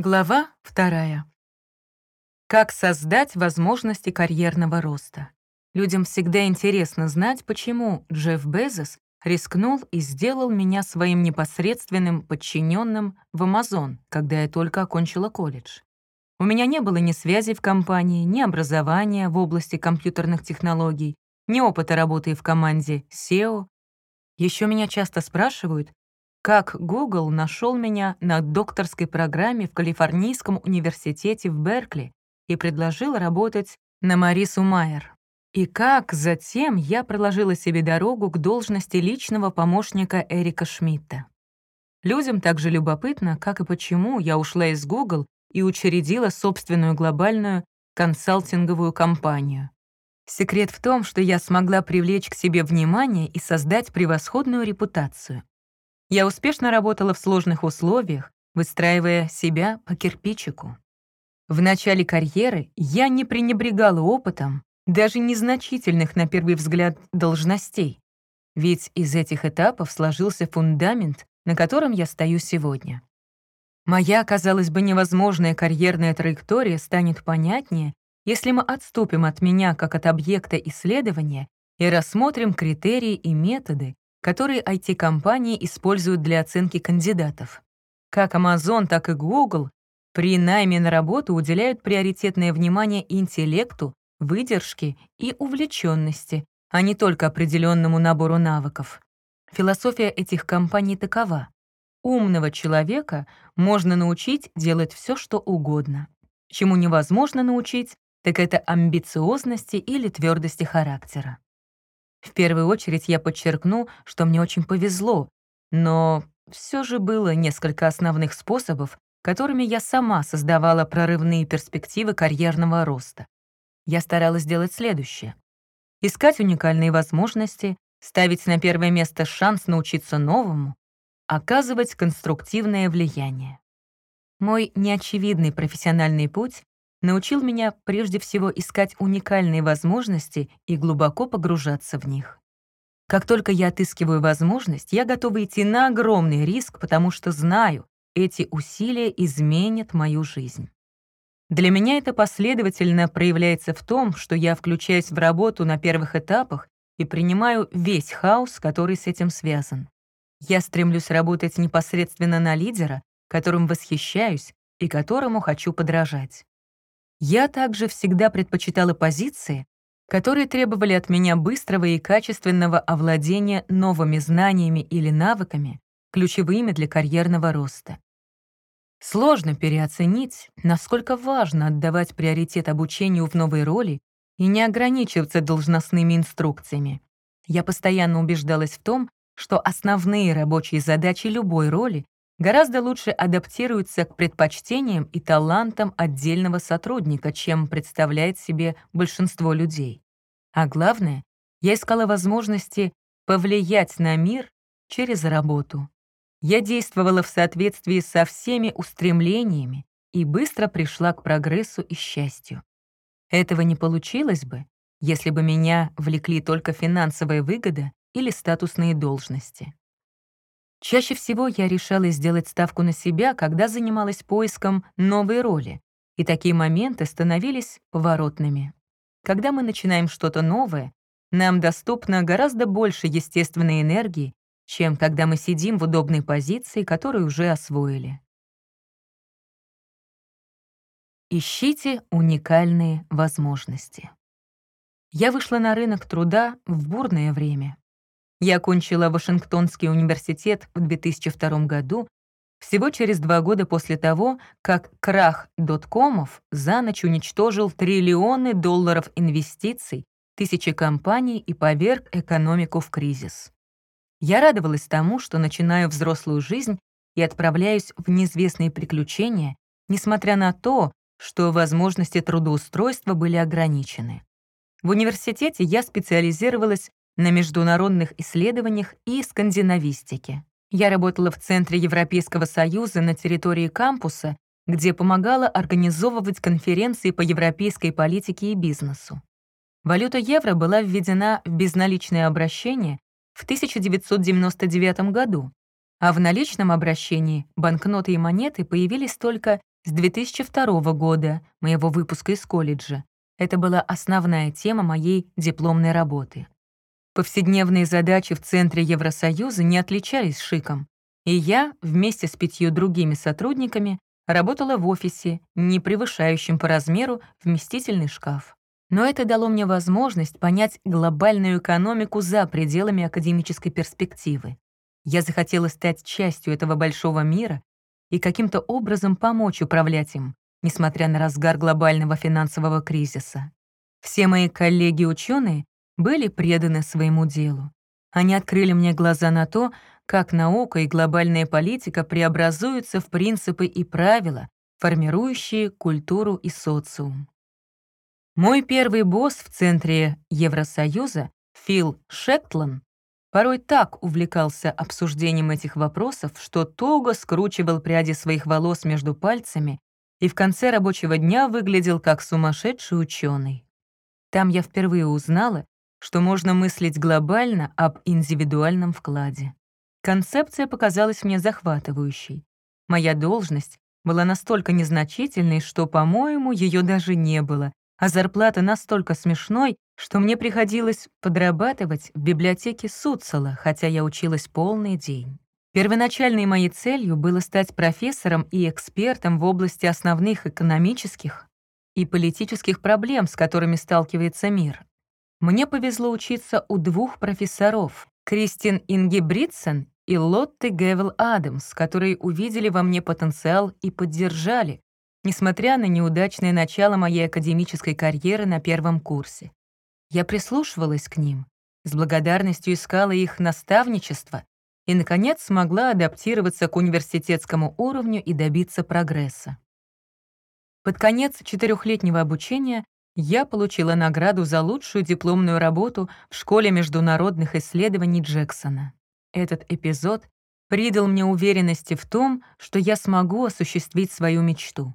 Глава вторая. Как создать возможности карьерного роста? Людям всегда интересно знать, почему Джефф Безос рискнул и сделал меня своим непосредственным подчиненным в Amazon, когда я только окончила колледж. У меня не было ни связи в компании, ни образования в области компьютерных технологий, ни опыта работы в команде SEO. Еще меня часто спрашивают, как Google нашел меня на докторской программе в Калифорнийском университете в Беркли и предложил работать на Марису Майер. И как затем я проложила себе дорогу к должности личного помощника Эрика Шмидта. Людям также любопытно, как и почему я ушла из Google и учредила собственную глобальную консалтинговую компанию. Секрет в том, что я смогла привлечь к себе внимание и создать превосходную репутацию. Я успешно работала в сложных условиях, выстраивая себя по кирпичику. В начале карьеры я не пренебрегала опытом, даже незначительных на первый взгляд должностей, ведь из этих этапов сложился фундамент, на котором я стою сегодня. Моя, казалось бы, невозможная карьерная траектория станет понятнее, если мы отступим от меня как от объекта исследования и рассмотрим критерии и методы, которые IT-компании используют для оценки кандидатов. Как Amazon, так и Google при найме на работу уделяют приоритетное внимание интеллекту, выдержке и увлеченности, а не только определенному набору навыков. Философия этих компаний такова. Умного человека можно научить делать все, что угодно. Чему невозможно научить, так это амбициозности или твердости характера. В первую очередь я подчеркну, что мне очень повезло, но все же было несколько основных способов, которыми я сама создавала прорывные перспективы карьерного роста. Я старалась делать следующее. Искать уникальные возможности, ставить на первое место шанс научиться новому, оказывать конструктивное влияние. Мой неочевидный профессиональный путь научил меня прежде всего искать уникальные возможности и глубоко погружаться в них. Как только я отыскиваю возможность, я готова идти на огромный риск, потому что знаю, эти усилия изменят мою жизнь. Для меня это последовательно проявляется в том, что я включаюсь в работу на первых этапах и принимаю весь хаос, который с этим связан. Я стремлюсь работать непосредственно на лидера, которым восхищаюсь и которому хочу подражать. Я также всегда предпочитала позиции, которые требовали от меня быстрого и качественного овладения новыми знаниями или навыками, ключевыми для карьерного роста. Сложно переоценить, насколько важно отдавать приоритет обучению в новой роли и не ограничиваться должностными инструкциями. Я постоянно убеждалась в том, что основные рабочие задачи любой роли гораздо лучше адаптируется к предпочтениям и талантам отдельного сотрудника, чем представляет себе большинство людей. А главное, я искала возможности повлиять на мир через работу. Я действовала в соответствии со всеми устремлениями и быстро пришла к прогрессу и счастью. Этого не получилось бы, если бы меня влекли только финансовая выгода или статусные должности. Чаще всего я решала сделать ставку на себя, когда занималась поиском новой роли, и такие моменты становились поворотными. Когда мы начинаем что-то новое, нам доступно гораздо больше естественной энергии, чем когда мы сидим в удобной позиции, которую уже освоили. Ищите уникальные возможности. Я вышла на рынок труда в бурное время. Я окончила Вашингтонский университет в 2002 году, всего через два года после того, как крах доткомов за ночь уничтожил триллионы долларов инвестиций, тысячи компаний и поверг экономику в кризис. Я радовалась тому, что начинаю взрослую жизнь и отправляюсь в неизвестные приключения, несмотря на то, что возможности трудоустройства были ограничены. В университете я специализировалась на международных исследованиях и скандинавистике. Я работала в Центре Европейского Союза на территории кампуса, где помогала организовывать конференции по европейской политике и бизнесу. Валюта евро была введена в безналичное обращение в 1999 году, а в наличном обращении банкноты и монеты появились только с 2002 года, моего выпуска из колледжа. Это была основная тема моей дипломной работы. Повседневные задачи в Центре Евросоюза не отличались шиком, и я вместе с пятью другими сотрудниками работала в офисе, не превышающем по размеру вместительный шкаф. Но это дало мне возможность понять глобальную экономику за пределами академической перспективы. Я захотела стать частью этого большого мира и каким-то образом помочь управлять им, несмотря на разгар глобального финансового кризиса. Все мои коллеги-ученые были преданы своему делу. Они открыли мне глаза на то, как наука и глобальная политика преобразуются в принципы и правила, формирующие культуру и социум. Мой первый босс в центре Евросоюза, Фил Шектлан, порой так увлекался обсуждением этих вопросов, что туго скручивал пряди своих волос между пальцами и в конце рабочего дня выглядел как сумасшедший ученый. Там я впервые узнала, что можно мыслить глобально об индивидуальном вкладе. Концепция показалась мне захватывающей. Моя должность была настолько незначительной, что, по-моему, ее даже не было, а зарплата настолько смешной, что мне приходилось подрабатывать в библиотеке Суцела, хотя я училась полный день. Первоначальной моей целью было стать профессором и экспертом в области основных экономических и политических проблем, с которыми сталкивается мир. Мне повезло учиться у двух профессоров — Кристин Ингебридсен и Лотте Гевел Адамс, которые увидели во мне потенциал и поддержали, несмотря на неудачное начало моей академической карьеры на первом курсе. Я прислушивалась к ним, с благодарностью искала их наставничество и, наконец, смогла адаптироваться к университетскому уровню и добиться прогресса. Под конец четырехлетнего обучения я получила награду за лучшую дипломную работу в Школе международных исследований Джексона. Этот эпизод придал мне уверенности в том, что я смогу осуществить свою мечту.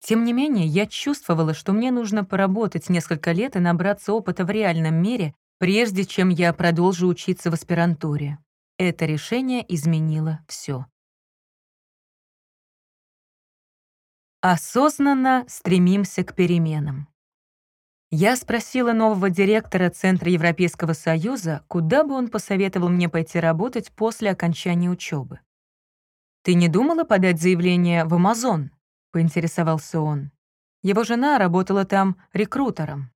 Тем не менее, я чувствовала, что мне нужно поработать несколько лет и набраться опыта в реальном мире, прежде чем я продолжу учиться в аспирантуре. Это решение изменило все. Осознанно стремимся к переменам. Я спросила нового директора Центра Европейского Союза, куда бы он посоветовал мне пойти работать после окончания учебы. «Ты не думала подать заявление в Амазон?» — поинтересовался он. Его жена работала там рекрутером.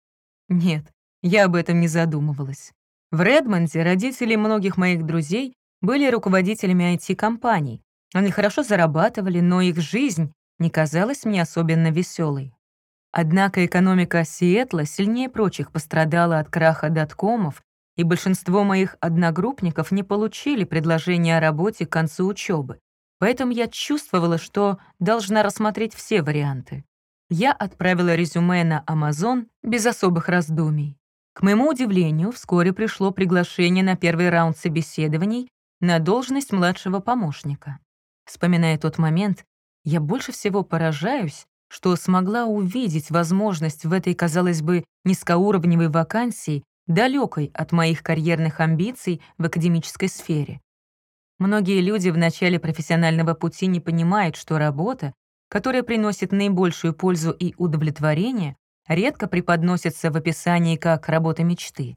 Нет, я об этом не задумывалась. В Редмонде родители многих моих друзей были руководителями IT-компаний. Они хорошо зарабатывали, но их жизнь не казалась мне особенно веселой. Однако экономика Сиэтла сильнее прочих пострадала от краха доткомов, и большинство моих одногруппников не получили предложения о работе к концу учебы. Поэтому я чувствовала, что должна рассмотреть все варианты. Я отправила резюме на Amazon без особых раздумий. К моему удивлению, вскоре пришло приглашение на первый раунд собеседований на должность младшего помощника. Вспоминая тот момент, я больше всего поражаюсь, что смогла увидеть возможность в этой, казалось бы, низкоуровневой вакансии, далекой от моих карьерных амбиций в академической сфере. Многие люди в начале профессионального пути не понимают, что работа, которая приносит наибольшую пользу и удовлетворение, редко преподносится в описании как работа мечты.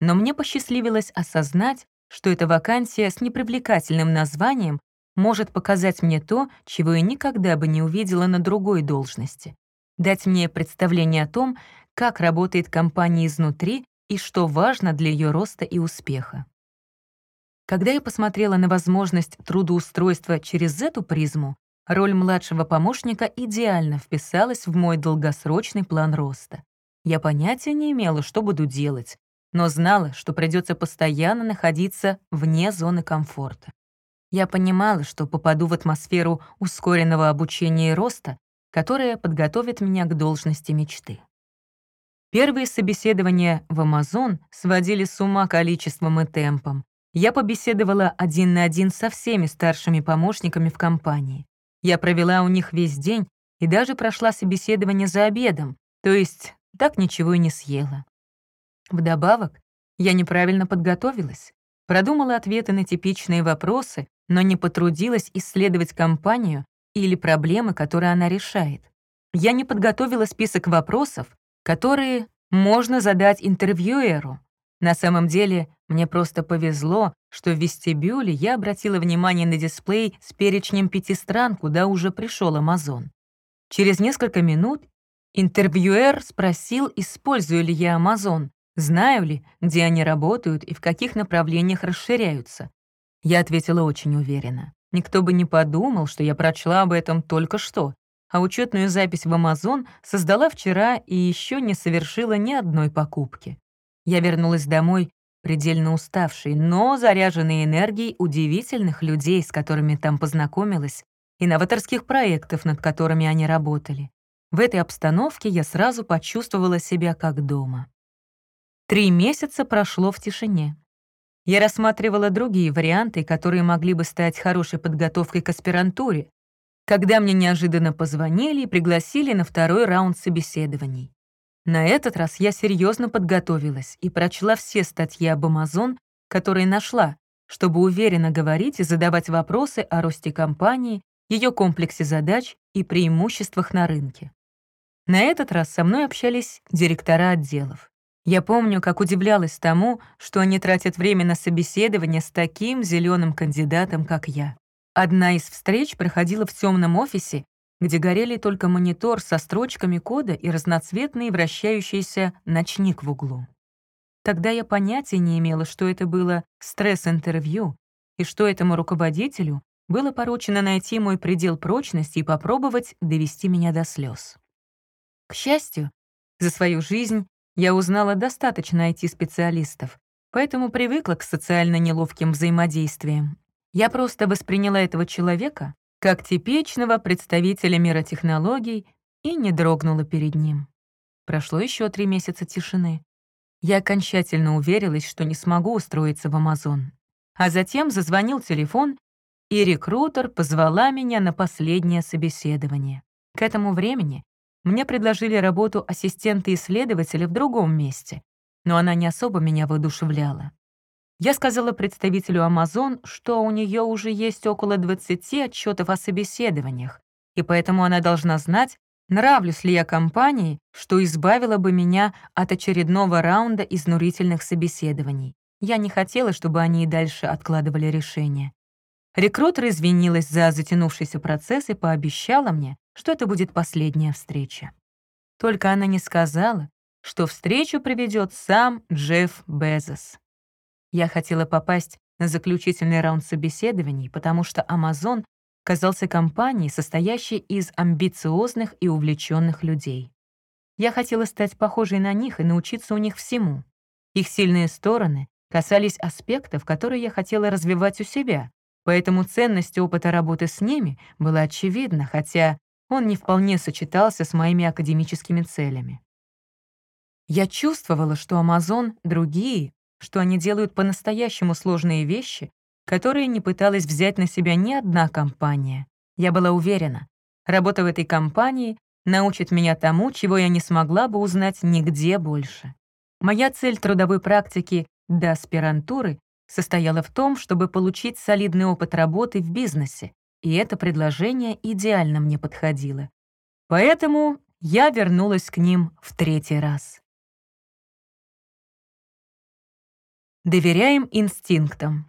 Но мне посчастливилось осознать, что эта вакансия с непривлекательным названием может показать мне то, чего я никогда бы не увидела на другой должности. Дать мне представление о том, как работает компания изнутри и что важно для ее роста и успеха. Когда я посмотрела на возможность трудоустройства через эту призму, роль младшего помощника идеально вписалась в мой долгосрочный план роста. Я понятия не имела, что буду делать, но знала, что придется постоянно находиться вне зоны комфорта. Я понимала, что попаду в атмосферу ускоренного обучения и роста, которая подготовит меня к должности мечты. Первые собеседования в Amazon сводили с ума количеством и темпом. Я побеседовала один на один со всеми старшими помощниками в компании. Я провела у них весь день и даже прошла собеседование за обедом, то есть так ничего и не съела. Вдобавок, я неправильно подготовилась, продумала ответы на типичные вопросы, но не потрудилась исследовать компанию или проблемы, которые она решает. Я не подготовила список вопросов, которые можно задать интервьюеру. На самом деле, мне просто повезло, что в вестибюле я обратила внимание на дисплей с перечнем пяти стран, куда уже пришел Амазон. Через несколько минут интервьюер спросил, использую ли я Амазон, знаю ли, где они работают и в каких направлениях расширяются. Я ответила очень уверенно. Никто бы не подумал, что я прочла об этом только что, а учетную запись в Амазон создала вчера и еще не совершила ни одной покупки. Я вернулась домой предельно уставшей, но заряженной энергией удивительных людей, с которыми там познакомилась, и новаторских проектов, над которыми они работали. В этой обстановке я сразу почувствовала себя как дома. Три месяца прошло в тишине. Я рассматривала другие варианты, которые могли бы стать хорошей подготовкой к аспирантуре, когда мне неожиданно позвонили и пригласили на второй раунд собеседований. На этот раз я серьезно подготовилась и прочла все статьи об Amazon, которые нашла, чтобы уверенно говорить и задавать вопросы о росте компании, ее комплексе задач и преимуществах на рынке. На этот раз со мной общались директора отделов. Я помню, как удивлялась тому, что они тратят время на собеседование с таким зеленым кандидатом, как я. Одна из встреч проходила в темном офисе, где горели только монитор со строчками кода и разноцветный вращающийся ночник в углу. Тогда я понятия не имела, что это было стресс-интервью, и что этому руководителю было поручено найти мой предел прочности и попробовать довести меня до слез. К счастью, за свою жизнь я узнала достаточно IT-специалистов, поэтому привыкла к социально неловким взаимодействиям. Я просто восприняла этого человека как типичного представителя мира технологий и не дрогнула перед ним. Прошло еще три месяца тишины. Я окончательно уверилась, что не смогу устроиться в Амазон. А затем зазвонил телефон, и рекрутер позвала меня на последнее собеседование. К этому времени мне предложили работу ассистента-исследователя в другом месте, но она не особо меня воодушевляла. Я сказала представителю Amazon, что у нее уже есть около 20 отчетов о собеседованиях, и поэтому она должна знать, нравлюсь ли я компании, что избавило бы меня от очередного раунда изнурительных собеседований. Я не хотела, чтобы они и дальше откладывали решение. Рекрутер извинилась за затянувшийся процесс и пообещала мне, что это будет последняя встреча. Только она не сказала, что встречу проведет сам Джефф Безос. Я хотела попасть на заключительный раунд собеседований, потому что Amazon казался компанией, состоящей из амбициозных и увлеченных людей. Я хотела стать похожей на них и научиться у них всему. Их сильные стороны касались аспектов, которые я хотела развивать у себя, поэтому ценность опыта работы с ними была очевидна, хотя он не вполне сочетался с моими академическими целями. Я чувствовала, что Amazon другие, что они делают по-настоящему сложные вещи, которые не пыталась взять на себя ни одна компания. Я была уверена, работа в этой компании научит меня тому, чего я не смогла бы узнать нигде больше. Моя цель трудовой практики до аспирантуры состояла в том, чтобы получить солидный опыт работы в бизнесе, и это предложение идеально мне подходило. Поэтому я вернулась к ним в третий раз. Доверяем инстинктам.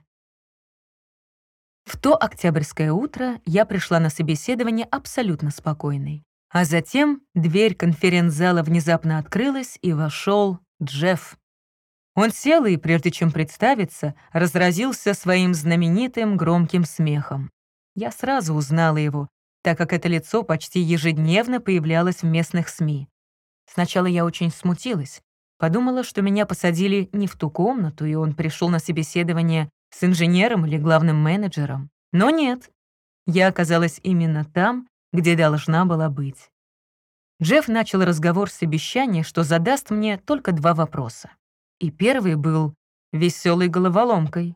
В то октябрьское утро я пришла на собеседование абсолютно спокойной. А затем дверь конференц-зала внезапно открылась, и вошел Джефф. Он сел и, прежде чем представиться, разразился своим знаменитым громким смехом. Я сразу узнала его, так как это лицо почти ежедневно появлялось в местных СМИ. Сначала я очень смутилась, подумала, что меня посадили не в ту комнату, и он пришел на собеседование с инженером или главным менеджером. Но нет, я оказалась именно там, где должна была быть. Джефф начал разговор с обещанием, что задаст мне только два вопроса. И первый был веселой головоломкой.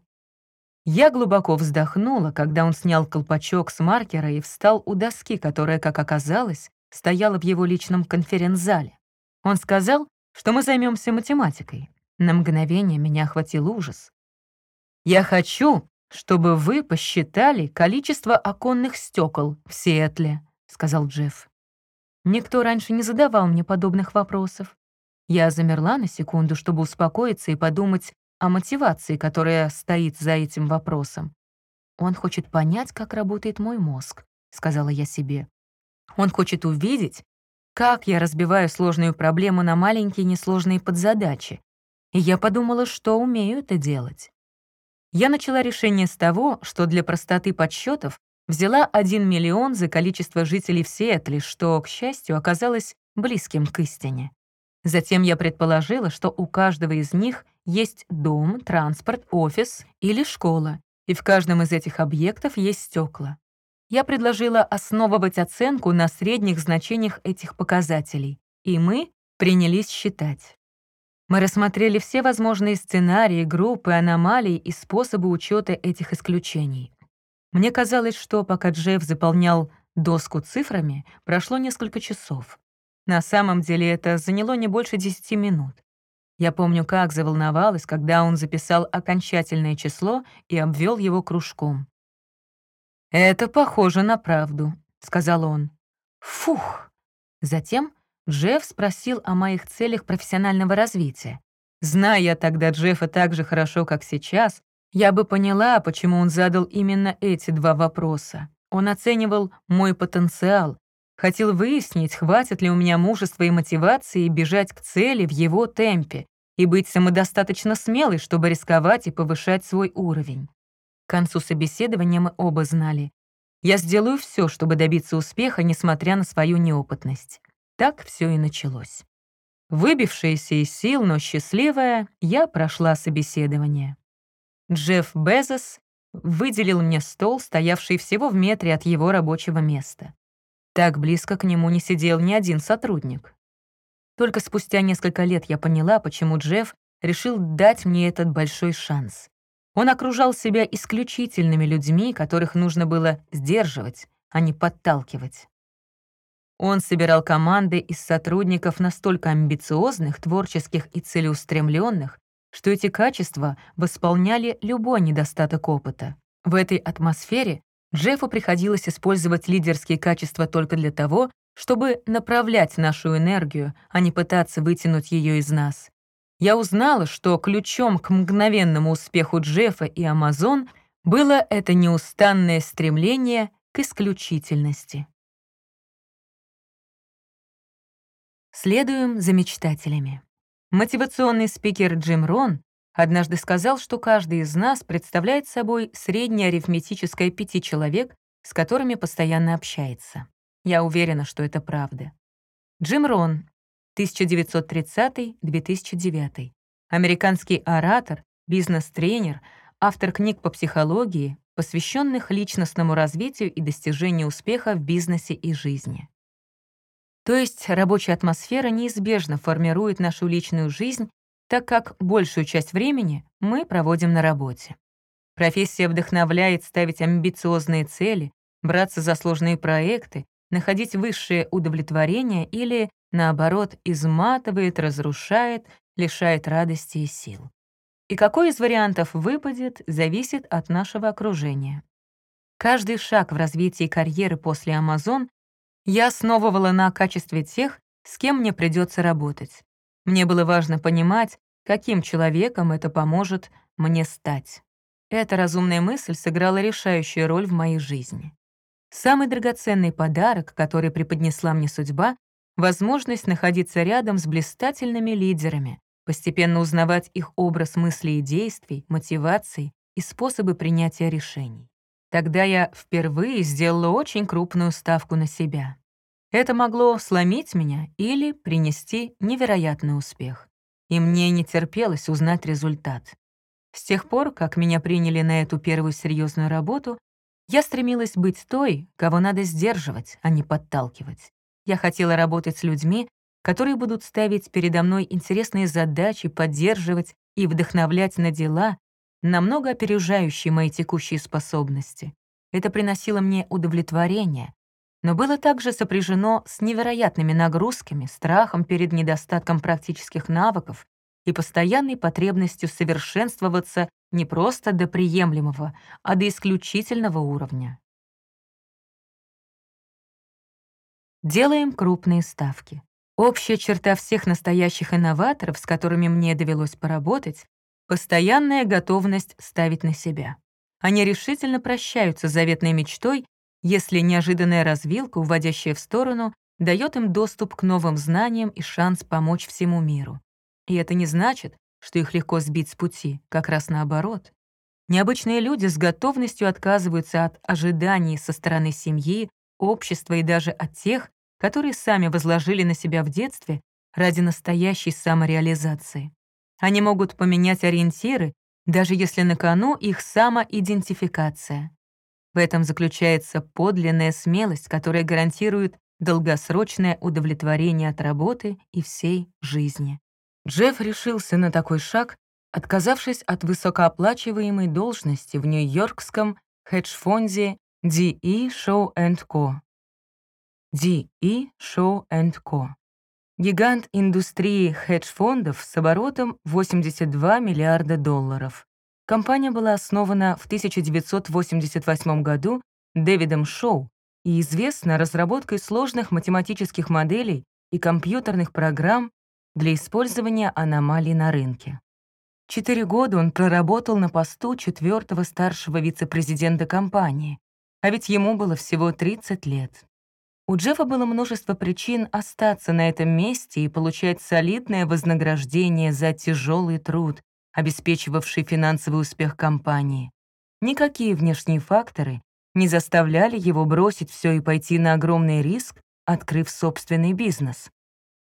Я глубоко вздохнула, когда он снял колпачок с маркера и встал у доски, которая, как оказалось, стояла в его личном конференц-зале. Он сказал, что мы займемся математикой. На мгновение меня охватил ужас. «Я хочу, чтобы вы посчитали количество оконных стекол в Сиэтле», — сказал Джефф. Никто раньше не задавал мне подобных вопросов. Я замерла на секунду, чтобы успокоиться и подумать о мотивации, которая стоит за этим вопросом. «Он хочет понять, как работает мой мозг», — сказала я себе. «Он хочет увидеть, как я разбиваю сложную проблему на маленькие несложные подзадачи. И я подумала, что умею это делать. Я начала решение с того, что для простоты подсчетов взяла 1 миллион за количество жителей в Сиэтле, что, к счастью, оказалось близким к истине. Затем я предположила, что у каждого из них есть дом, транспорт, офис или школа, и в каждом из этих объектов есть стекла. Я предложила основывать оценку на средних значениях этих показателей, и мы принялись считать. Мы рассмотрели все возможные сценарии, группы, аномалии и способы учета этих исключений. Мне казалось, что пока Джефф заполнял доску цифрами, прошло несколько часов. На самом деле это заняло не больше 10 минут. Я помню, как заволновалась, когда он записал окончательное число и обвел его кружком. «Это похоже на правду», — сказал он. «Фух!» Затем Джефф спросил о моих целях профессионального развития. Зная тогда Джеффа так же хорошо, как сейчас, я бы поняла, почему он задал именно эти два вопроса. Он оценивал мой потенциал, хотел выяснить, хватит ли у меня мужества и мотивации бежать к цели в его темпе, и быть самодостаточно смелой, чтобы рисковать и повышать свой уровень. К концу собеседования мы оба знали. Я сделаю все, чтобы добиться успеха, несмотря на свою неопытность. Так все и началось. Выбившаяся из сил, но счастливая, я прошла собеседование. Джефф Безос выделил мне стол, стоявший всего в метре от его рабочего места. Так близко к нему не сидел ни один сотрудник. Только спустя несколько лет я поняла, почему Джефф решил дать мне этот большой шанс. Он окружал себя исключительными людьми, которых нужно было сдерживать, а не подталкивать. Он собирал команды из сотрудников настолько амбициозных, творческих и целеустремленных, что эти качества восполняли любой недостаток опыта. В этой атмосфере Джеффу приходилось использовать лидерские качества только для того, чтобы направлять нашу энергию, а не пытаться вытянуть ее из нас. Я узнала, что ключом к мгновенному успеху Джеффа и Амазон было это неустанное стремление к исключительности. Следуем за мечтателями. Мотивационный спикер Джим Рон однажды сказал, что каждый из нас представляет собой среднее арифметическое пяти человек, с которыми постоянно общается. Я уверена, что это правда. Джим Рон, 1930-2009. Американский оратор, бизнес-тренер, автор книг по психологии, посвященных личностному развитию и достижению успеха в бизнесе и жизни. То есть рабочая атмосфера неизбежно формирует нашу личную жизнь, так как большую часть времени мы проводим на работе. Профессия вдохновляет ставить амбициозные цели, браться за сложные проекты, находить высшее удовлетворение или, наоборот, изматывает, разрушает, лишает радости и сил. И какой из вариантов выпадет, зависит от нашего окружения. Каждый шаг в развитии карьеры после Amazon я основывала на качестве тех, с кем мне придется работать. Мне было важно понимать, каким человеком это поможет мне стать. Эта разумная мысль сыграла решающую роль в моей жизни. Самый драгоценный подарок, который преподнесла мне судьба, возможность находиться рядом с блистательными лидерами, постепенно узнавать их образ мыслей и действий, мотиваций и способы принятия решений. Тогда я впервые сделала очень крупную ставку на себя. Это могло сломить меня или принести невероятный успех. И мне не терпелось узнать результат. С тех пор, как меня приняли на эту первую серьезную работу, я стремилась быть той, кого надо сдерживать, а не подталкивать. Я хотела работать с людьми, которые будут ставить передо мной интересные задачи, поддерживать и вдохновлять на дела, намного опережающие мои текущие способности. Это приносило мне удовлетворение, но было также сопряжено с невероятными нагрузками, страхом перед недостатком практических навыков и постоянной потребностью совершенствоваться не просто до приемлемого, а до исключительного уровня. Делаем крупные ставки. Общая черта всех настоящих инноваторов, с которыми мне довелось поработать, постоянная готовность ставить на себя. Они решительно прощаются с заветной мечтой, если неожиданная развилка, уводящая в сторону, дает им доступ к новым знаниям и шанс помочь всему миру. И это не значит, что их легко сбить с пути, как раз наоборот. Необычные люди с готовностью отказываются от ожиданий со стороны семьи, общества и даже от тех, которые сами возложили на себя в детстве ради настоящей самореализации. Они могут поменять ориентиры, даже если на кону их самоидентификация. В этом заключается подлинная смелость, которая гарантирует долгосрочное удовлетворение от работы и всей жизни. Джефф решился на такой шаг, отказавшись от высокооплачиваемой должности в нью-йоркском хедж-фонде DE Show Co. DE Show Co. Гигант индустрии хедж-фондов с оборотом 82 миллиарда долларов. Компания была основана в 1988 году Дэвидом Шоу и известна разработкой сложных математических моделей и компьютерных программ для использования аномалий на рынке. Четыре года он проработал на посту четвертого старшего вице-президента компании, а ведь ему было всего 30 лет. У Джеффа было множество причин остаться на этом месте и получать солидное вознаграждение за тяжелый труд, обеспечивавший финансовый успех компании. Никакие внешние факторы не заставляли его бросить все и пойти на огромный риск, открыв собственный бизнес.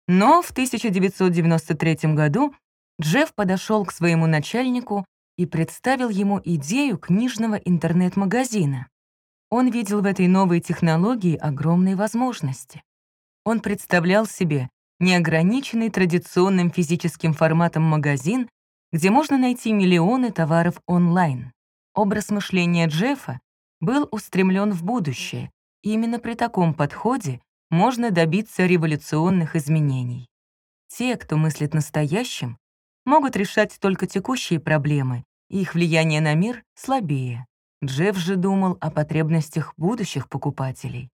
Но в 1993 году Джефф подошел к своему начальнику и представил ему идею книжного интернет-магазина. Он видел в этой новой технологии огромные возможности. Он представлял себе неограниченный традиционным физическим форматом магазин, где можно найти миллионы товаров онлайн. Образ мышления Джеффа был устремлен в будущее, и именно при таком подходе можно добиться революционных изменений. Те, кто мыслит настоящим, могут решать только текущие проблемы, их влияние на мир слабее. Джефф же думал о потребностях будущих покупателей.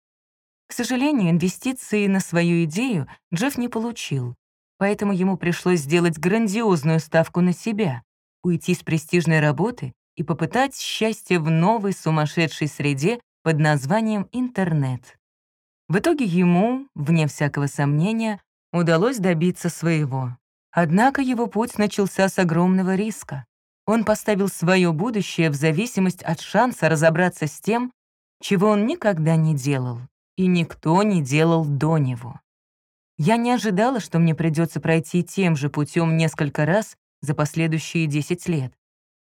К сожалению, инвестиции на свою идею Джефф не получил, поэтому ему пришлось сделать грандиозную ставку на себя, уйти с престижной работы и попытать счастье в новой сумасшедшей среде под названием интернет. В итоге ему, вне всякого сомнения, удалось добиться своего. Однако его путь начался с огромного риска. Он поставил свое будущее в зависимость от шанса разобраться с тем, чего он никогда не делал, и никто не делал до него. Я не ожидала, что мне придется пройти тем же путем несколько раз за последующие 10 лет.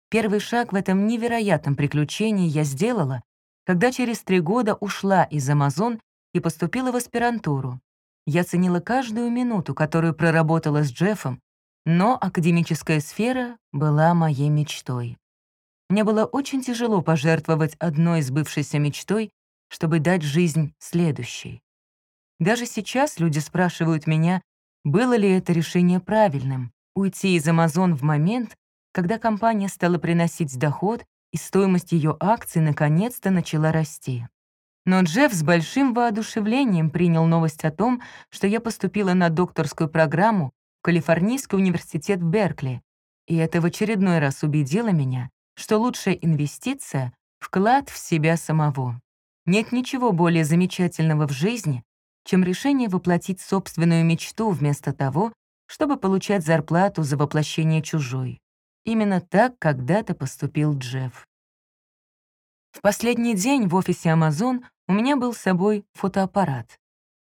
Первый шаг в этом невероятном приключении я сделала, когда через три года ушла из Amazon и поступила в аспирантуру. Я ценила каждую минуту, которую проработала с Джеффом, но академическая сфера была моей мечтой. Мне было очень тяжело пожертвовать одной сбывшейся мечтой, чтобы дать жизнь следующей. Даже сейчас люди спрашивают меня, было ли это решение правильным — уйти из Amazon в момент, когда компания стала приносить доход и стоимость ее акций наконец-то начала расти. Но Джефф с большим воодушевлением принял новость о том, что я поступила на докторскую программу Калифорнийский университет в Беркли, и это в очередной раз убедило меня, что лучшая инвестиция — вклад в себя самого. Нет ничего более замечательного в жизни, чем решение воплотить собственную мечту вместо того, чтобы получать зарплату за воплощение чужой. Именно так когда-то поступил Джефф. В последний день в офисе Amazon у меня был с собой фотоаппарат.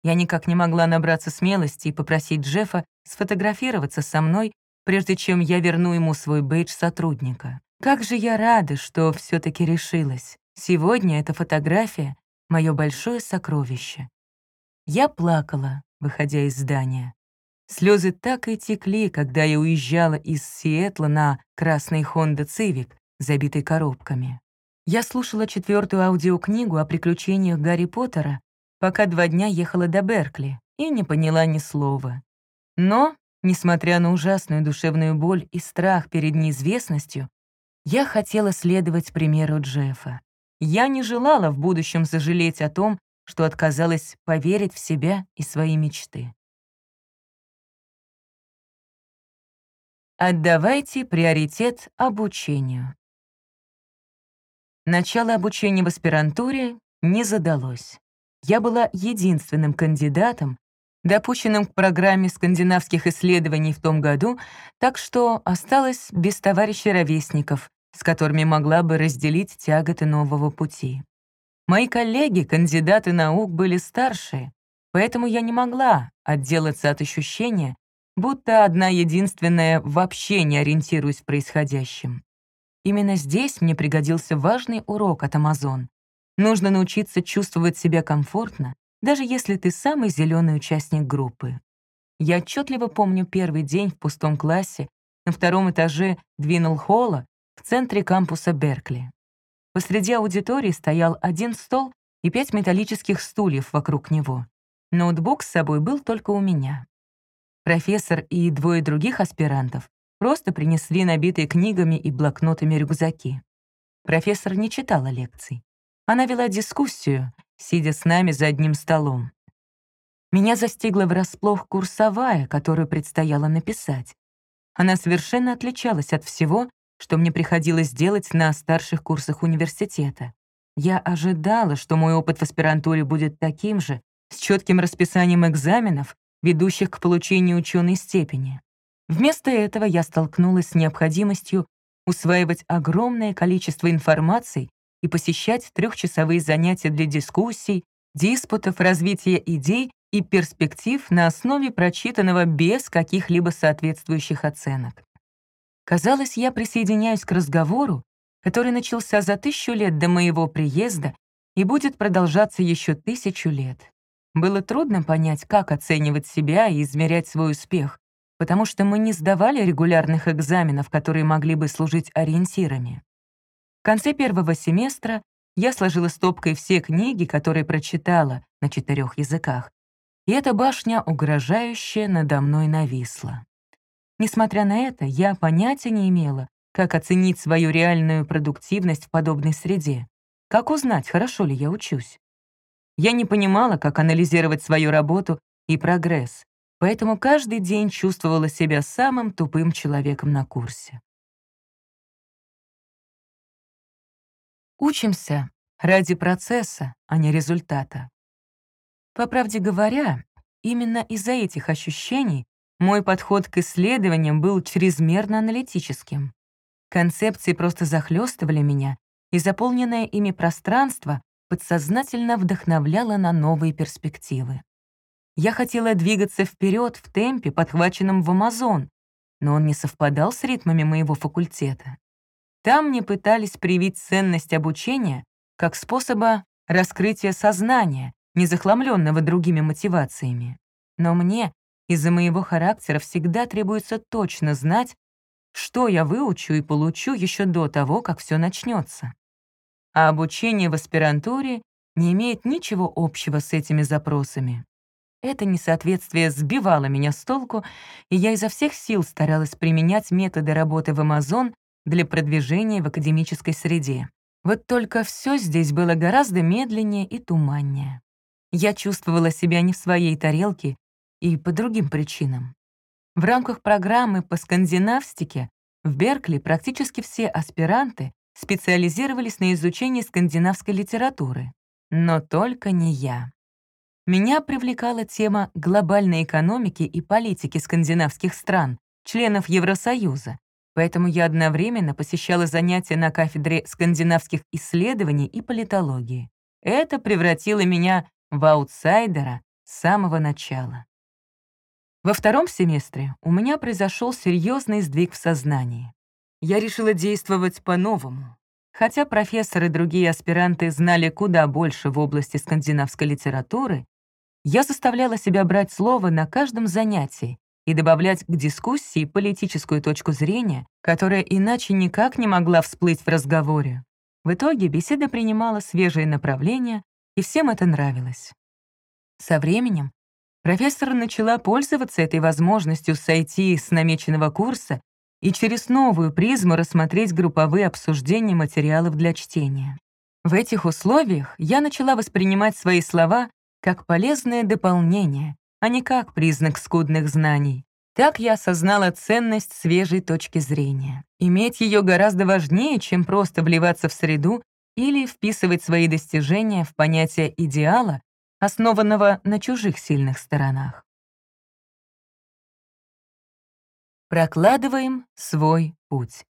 Я никак не могла набраться смелости и попросить Джеффа сфотографироваться со мной, прежде чем я верну ему свой бейдж сотрудника. Как же я рада, что все таки решилась. Сегодня эта фотография — мое большое сокровище. Я плакала, выходя из здания. Слезы так и текли, когда я уезжала из Сиэтла на красный Honda Civic, забитый коробками. Я слушала четвертую аудиокнигу о приключениях Гарри Поттера, пока два дня ехала до Беркли и не поняла ни слова. Но Несмотря на ужасную душевную боль и страх перед неизвестностью, я хотела следовать примеру Джеффа. Я не желала в будущем сожалеть о том, что отказалась поверить в себя и свои мечты. Отдавайте приоритет обучению. Начало обучения в аспирантуре не задалось. Я была единственным кандидатом, допущенным к программе скандинавских исследований в том году, так что осталась без товарищей-ровесников, с которыми могла бы разделить тяготы нового пути. Мои коллеги, кандидаты наук, были старшие, поэтому я не могла отделаться от ощущения, будто одна единственная вообще не ориентируюсь в происходящем. Именно здесь мне пригодился важный урок от Амазон. Нужно научиться чувствовать себя комфортно, даже если ты самый зеленый участник группы. Я отчетливо помню первый день в пустом классе на втором этаже Двинул-холла в центре кампуса Беркли. Посреди аудитории стоял один стол и пять металлических стульев вокруг него. Ноутбук с собой был только у меня. Профессор и двое других аспирантов просто принесли набитые книгами и блокнотами рюкзаки. Профессор не читала лекций. Она вела дискуссию, сидя с нами за одним столом. Меня застигла врасплох курсовая, которую предстояло написать. Она совершенно отличалась от всего, что мне приходилось делать на старших курсах университета. Я ожидала, что мой опыт в аспирантуре будет таким же, с четким расписанием экзаменов ведущих к получению ученой степени. Вместо этого я столкнулась с необходимостью усваивать огромное количество информации и посещать трехчасовые занятия для дискуссий, диспутов, развития идей и перспектив на основе прочитанного без каких-либо соответствующих оценок. Казалось, я присоединяюсь к разговору, который начался за тысячу лет до моего приезда и будет продолжаться еще тысячу лет. Было трудно понять, как оценивать себя и измерять свой успех, потому что мы не сдавали регулярных экзаменов, которые могли бы служить ориентирами. В конце первого семестра я сложила стопкой все книги, которые прочитала на четырех языках, и эта башня угрожающая надо мной нависла. Несмотря на это, я понятия не имела, как оценить свою реальную продуктивность в подобной среде, как узнать, хорошо ли я учусь. Я не понимала, как анализировать свою работу и прогресс, поэтому каждый день чувствовала себя самым тупым человеком на курсе. Учимся ради процесса, а не результата. По правде говоря, именно из-за этих ощущений мой подход к исследованиям был чрезмерно аналитическим. Концепции просто захлестывали меня, и заполненное ими пространство подсознательно вдохновляла на новые перспективы. Я хотела двигаться вперед в темпе, подхваченном в Амазон, но он не совпадал с ритмами моего факультета. Там мне пытались привить ценность обучения как способа раскрытия сознания, не захламленного другими мотивациями. Но мне из-за моего характера всегда требуется точно знать, что я выучу и получу еще до того, как все начнется а обучение в аспирантуре не имеет ничего общего с этими запросами. Это несоответствие сбивало меня с толку, и я изо всех сил старалась применять методы работы в Amazon для продвижения в академической среде. Вот только все здесь было гораздо медленнее и туманнее. Я чувствовала себя не в своей тарелке и по другим причинам. В рамках программы по скандинавстике в Беркли практически все аспиранты специализировались на изучении скандинавской литературы. Но только не я. Меня привлекала тема глобальной экономики и политики скандинавских стран, членов Евросоюза, поэтому я одновременно посещала занятия на кафедре скандинавских исследований и политологии. Это превратило меня в аутсайдера с самого начала. Во втором семестре у меня произошел серьезный сдвиг в сознании я решила действовать по-новому. Хотя профессор и другие аспиранты знали куда больше в области скандинавской литературы, я заставляла себя брать слово на каждом занятии и добавлять к дискуссии политическую точку зрения, которая иначе никак не могла всплыть в разговоре. В итоге беседа принимала свежее направление, и всем это нравилось. Со временем профессор начала пользоваться этой возможностью сойти с намеченного курса и через новую призму рассмотреть групповые обсуждения материалов для чтения. В этих условиях я начала воспринимать свои слова как полезное дополнение, а не как признак скудных знаний. Так я осознала ценность свежей точки зрения. Иметь ее гораздо важнее, чем просто вливаться в среду или вписывать свои достижения в понятие идеала, основанного на чужих сильных сторонах. Прокладываем свой путь.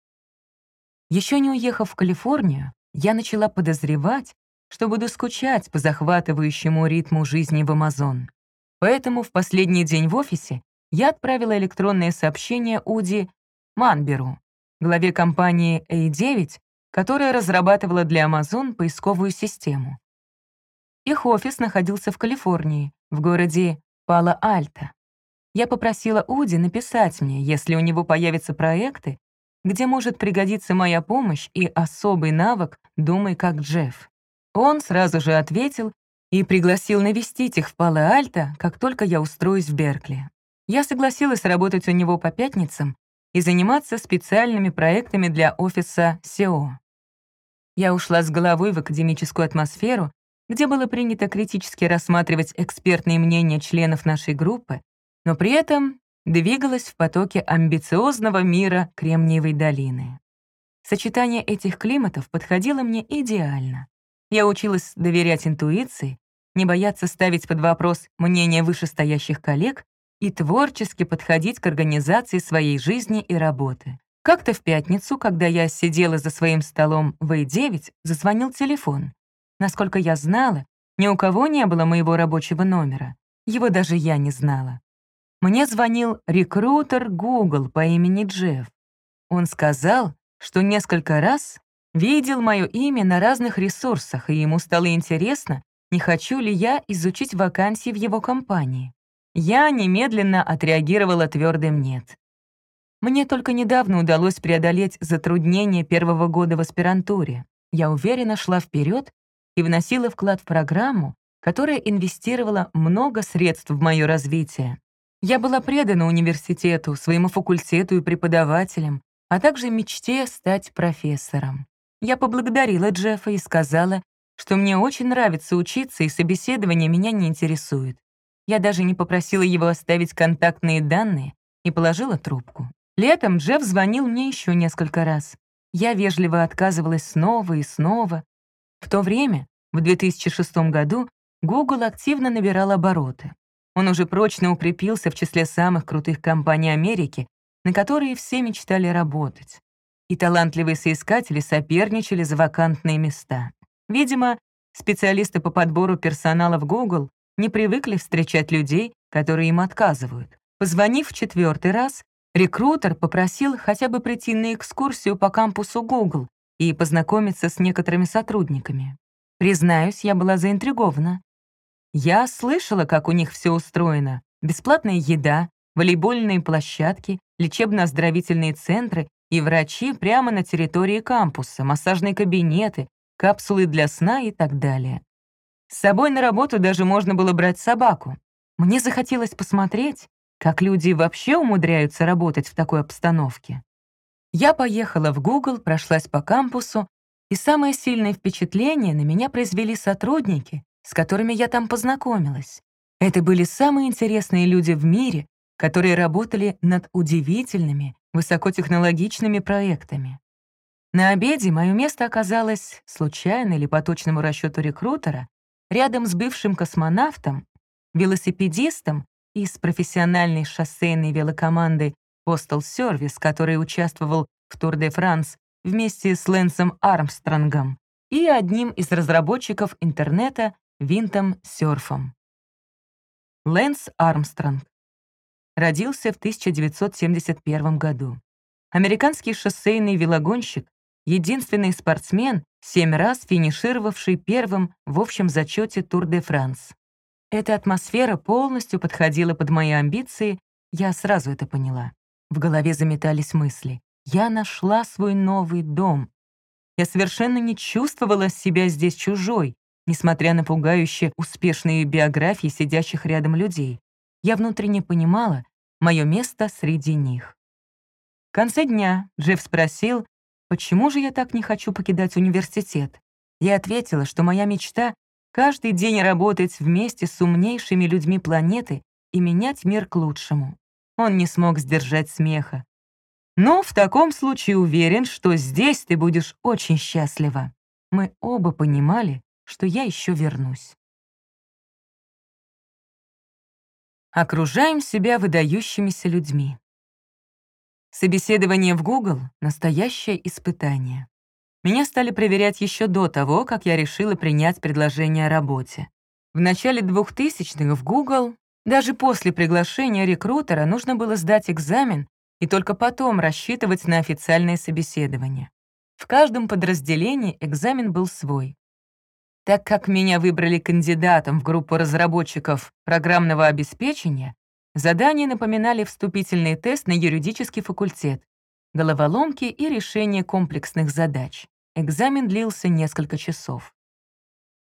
Еще не уехав в Калифорнию, я начала подозревать, что буду скучать по захватывающему ритму жизни в Амазон. Поэтому в последний день в офисе я отправила электронное сообщение Уди Манберу, главе компании A9, которая разрабатывала для Amazon поисковую систему. Их офис находился в Калифорнии, в городе Пало-Альто. Я попросила Уди написать мне, если у него появятся проекты, где может пригодиться моя помощь и особый навык «Думай как Джефф». Он сразу же ответил и пригласил навестить их в Пало-Альто, как только я устроюсь в Беркли. Я согласилась работать у него по пятницам и заниматься специальными проектами для офиса SEO. Я ушла с головой в академическую атмосферу, где было принято критически рассматривать экспертные мнения членов нашей группы, но при этом двигалась в потоке амбициозного мира Кремниевой долины. Сочетание этих климатов подходило мне идеально. Я училась доверять интуиции, не бояться ставить под вопрос мнение вышестоящих коллег и творчески подходить к организации своей жизни и работы. Как-то в пятницу, когда я сидела за своим столом в А9, зазвонил телефон. Насколько я знала, ни у кого не было моего рабочего номера. Его даже я не знала. Мне звонил рекрутер Google по имени Джефф. Он сказал, что несколько раз видел мое имя на разных ресурсах, и ему стало интересно, не хочу ли я изучить вакансии в его компании. Я немедленно отреагировала твердым «нет». Мне только недавно удалось преодолеть затруднения первого года в аспирантуре. Я уверенно шла вперед и вносила вклад в программу, которая инвестировала много средств в мое развитие. Я была предана университету, своему факультету и преподавателям, а также мечте стать профессором. Я поблагодарила Джеффа и сказала, что мне очень нравится учиться, и собеседование меня не интересует. Я даже не попросила его оставить контактные данные и положила трубку. Летом Джефф звонил мне еще несколько раз. Я вежливо отказывалась снова и снова. В то время, в 2006 году, Google активно набирал обороты. Он уже прочно укрепился в числе самых крутых компаний Америки, на которые все мечтали работать. И талантливые соискатели соперничали за вакантные места. Видимо, специалисты по подбору персонала в Google не привыкли встречать людей, которые им отказывают. Позвонив в четвертый раз, рекрутер попросил хотя бы прийти на экскурсию по кампусу Google и познакомиться с некоторыми сотрудниками. Признаюсь, я была заинтригована. Я слышала, как у них все устроено. Бесплатная еда, волейбольные площадки, лечебно-оздоровительные центры и врачи прямо на территории кампуса, массажные кабинеты, капсулы для сна и так далее. С собой на работу даже можно было брать собаку. Мне захотелось посмотреть, как люди вообще умудряются работать в такой обстановке. Я поехала в Google, прошлась по кампусу, и самое сильное впечатление на меня произвели сотрудники, с которыми я там познакомилась. Это были самые интересные люди в мире, которые работали над удивительными, высокотехнологичными проектами. На обеде мое место оказалось, случайно или по точному расчету рекрутера, рядом с бывшим космонавтом, велосипедистом из профессиональной шоссейной велокоманды Postal Service, который участвовал в Тур де Франс вместе с Лэнсом Армстронгом, и одним из разработчиков интернета Винтом Сёрфом. Лэнс Армстронг. Родился в 1971 году. Американский шоссейный велогонщик, единственный спортсмен, семь раз финишировавший первым в общем зачете Тур де Франс. Эта атмосфера полностью подходила под мои амбиции, я сразу это поняла. В голове заметались мысли. Я нашла свой новый дом. Я совершенно не чувствовала себя здесь чужой, несмотря на пугающе успешные биографии сидящих рядом людей. я внутренне понимала мое место среди них. В конце дня Джефф спросил, почему же я так не хочу покидать университет. Я ответила, что моя мечта — каждый день работать вместе с умнейшими людьми планеты и менять мир к лучшему. Он не смог сдержать смеха. «Ну, в таком случае уверен, что здесь ты будешь очень счастлива». Мы оба понимали, что я еще вернусь. Окружаем себя выдающимися людьми. Собеседование в Google — настоящее испытание. Меня стали проверять еще до того, как я решила принять предложение о работе. В начале 2000-х в Google, даже после приглашения рекрутера, нужно было сдать экзамен и только потом рассчитывать на официальное собеседование. В каждом подразделении экзамен был свой. Так как меня выбрали кандидатом в группу разработчиков программного обеспечения, задания напоминали вступительный тест на юридический факультет, головоломки и решение комплексных задач. Экзамен длился несколько часов.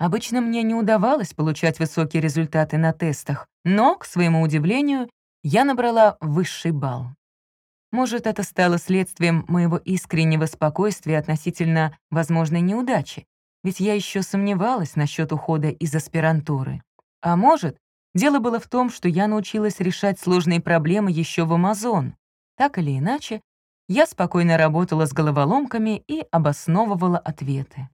Обычно мне не удавалось получать высокие результаты на тестах, но, к своему удивлению, я набрала высший балл. Может, это стало следствием моего искреннего спокойствия относительно возможной неудачи, ведь я еще сомневалась насчет ухода из аспирантуры. А может, дело было в том, что я научилась решать сложные проблемы еще в Амазон. Так или иначе, я спокойно работала с головоломками и обосновывала ответы.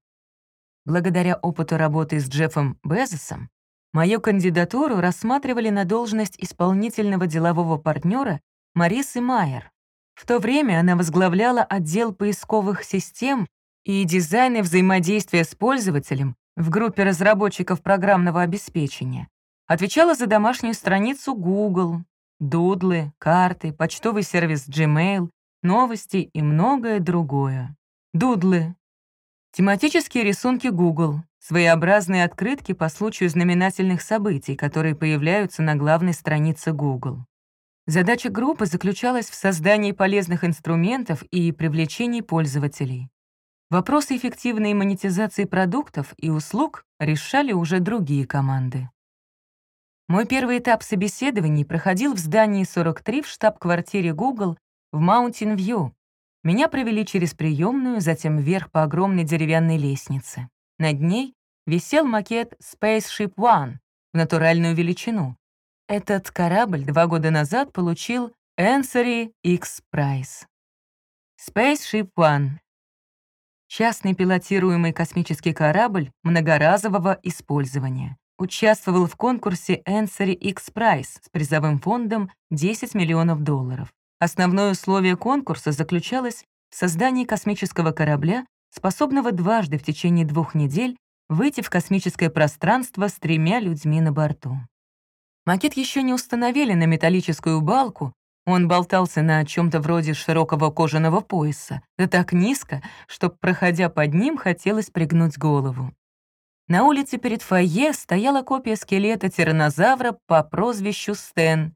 Благодаря опыту работы с Джеффом Безосом, мою кандидатуру рассматривали на должность исполнительного делового партнера Марисы Майер. В то время она возглавляла отдел поисковых систем и дизайна взаимодействия с пользователем в группе разработчиков программного обеспечения. Отвечала за домашнюю страницу Google, дудлы, карты, почтовый сервис Gmail, новости и многое другое. Дудлы. Тематические рисунки Google, своеобразные открытки по случаю знаменательных событий, которые появляются на главной странице Google. Задача группы заключалась в создании полезных инструментов и привлечении пользователей. Вопросы эффективной монетизации продуктов и услуг решали уже другие команды. Мой первый этап собеседований проходил в здании 43 в штаб-квартире Google в Маунтин-Вью. Меня провели через приемную, затем вверх по огромной деревянной лестнице. Над ней висел макет Spaceship One в натуральную величину, этот корабль два года назад получил Ansary X Prize. Spaceship One — частный пилотируемый космический корабль многоразового использования. Участвовал в конкурсе Ansary X Prize с призовым фондом 10 миллионов долларов. Основное условие конкурса заключалось в создании космического корабля, способного дважды в течение двух недель выйти в космическое пространство с тремя людьми на борту. Макет еще не установили на металлическую балку, он болтался на чем-то вроде широкого кожаного пояса, да так низко, что, проходя под ним, хотелось пригнуть голову. На улице перед фойе стояла копия скелета тираннозавра по прозвищу Стэн.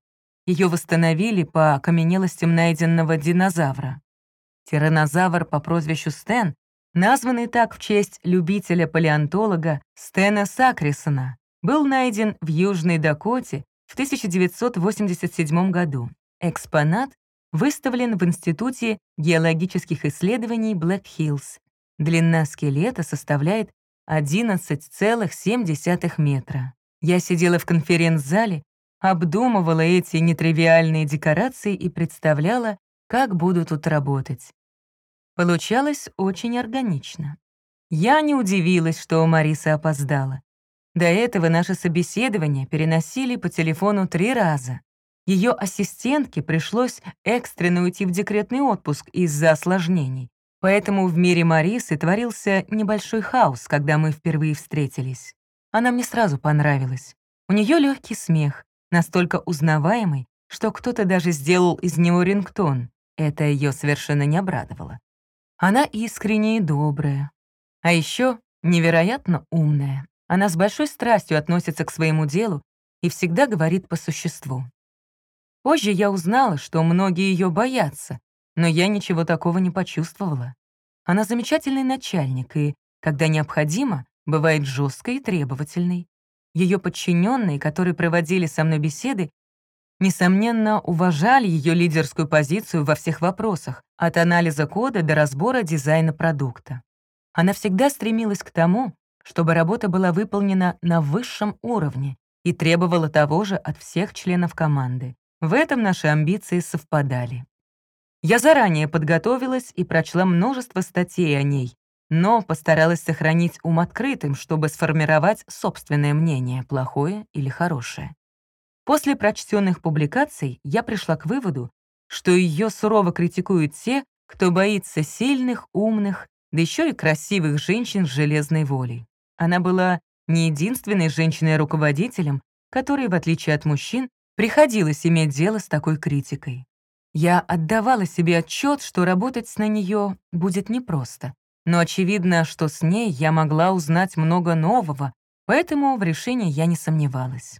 Ее восстановили по окаменелостям найденного динозавра. Тираннозавр по прозвищу Стэн, названный так в честь любителя-палеонтолога Стэна Сакрисона, был найден в Южной Дакоте в 1987 году. Экспонат выставлен в Институте геологических исследований Блэк Хиллз. Длина скелета составляет 11,7 метра. Я сидела в конференц-зале, обдумывала эти нетривиальные декорации и представляла, как буду тут работать. Получалось очень органично. Я не удивилась, что Мариса опоздала. До этого наше собеседование переносили по телефону три раза. Ее ассистентке пришлось экстренно уйти в декретный отпуск из-за осложнений. Поэтому в мире Марисы творился небольшой хаос, когда мы впервые встретились. Она мне сразу понравилась. У нее легкий смех, настолько узнаваемый, что кто-то даже сделал из него рингтон. Это ее совершенно не обрадовало. Она искренняя и добрая. А еще невероятно умная. Она с большой страстью относится к своему делу и всегда говорит по существу. Позже я узнала, что многие ее боятся, но я ничего такого не почувствовала. Она замечательный начальник и, когда необходимо, бывает жесткой и требовательной. Ее подчиненные, которые проводили со мной беседы, несомненно, уважали ее лидерскую позицию во всех вопросах, от анализа кода до разбора дизайна продукта. Она всегда стремилась к тому, чтобы работа была выполнена на высшем уровне и требовала того же от всех членов команды. В этом наши амбиции совпадали. Я заранее подготовилась и прочла множество статей о ней, но постаралась сохранить ум открытым, чтобы сформировать собственное мнение, плохое или хорошее. После прочтенных публикаций я пришла к выводу, что ее сурово критикуют те, кто боится сильных, умных, да еще и красивых женщин с железной волей. Она была не единственной женщиной-руководителем, которой, в отличие от мужчин, приходилось иметь дело с такой критикой. Я отдавала себе отчет, что работать на нее будет непросто. Но очевидно, что с ней я могла узнать много нового, поэтому в решении я не сомневалась.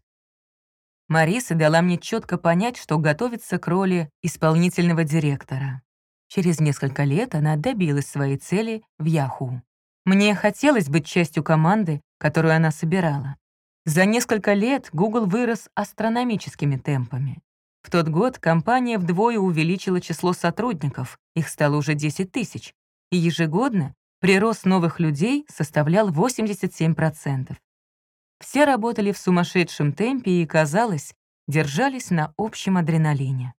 Мариса дала мне четко понять, что готовится к роли исполнительного директора. Через несколько лет она добилась своей цели в Яху. Мне хотелось быть частью команды, которую она собирала. За несколько лет Google вырос астрономическими темпами. В тот год компания вдвое увеличила число сотрудников, их стало уже 10 тысяч, и ежегодно прирост новых людей составлял 87%. Все работали в сумасшедшем темпе и, казалось, держались на общем адреналине.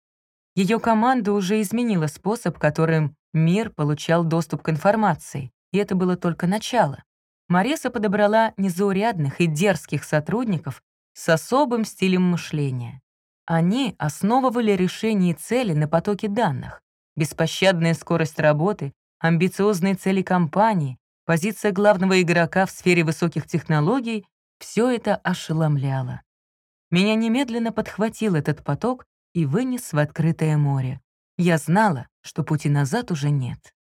Ее команда уже изменила способ, которым мир получал доступ к информации, и это было только начало. Мареса подобрала незаурядных и дерзких сотрудников с особым стилем мышления. Они основывали решение цели на потоке данных, беспощадная скорость работы, амбициозные цели компании, позиция главного игрока в сфере высоких технологий — все это ошеломляло. Меня немедленно подхватил этот поток и вынес в открытое море. Я знала, что пути назад уже нет.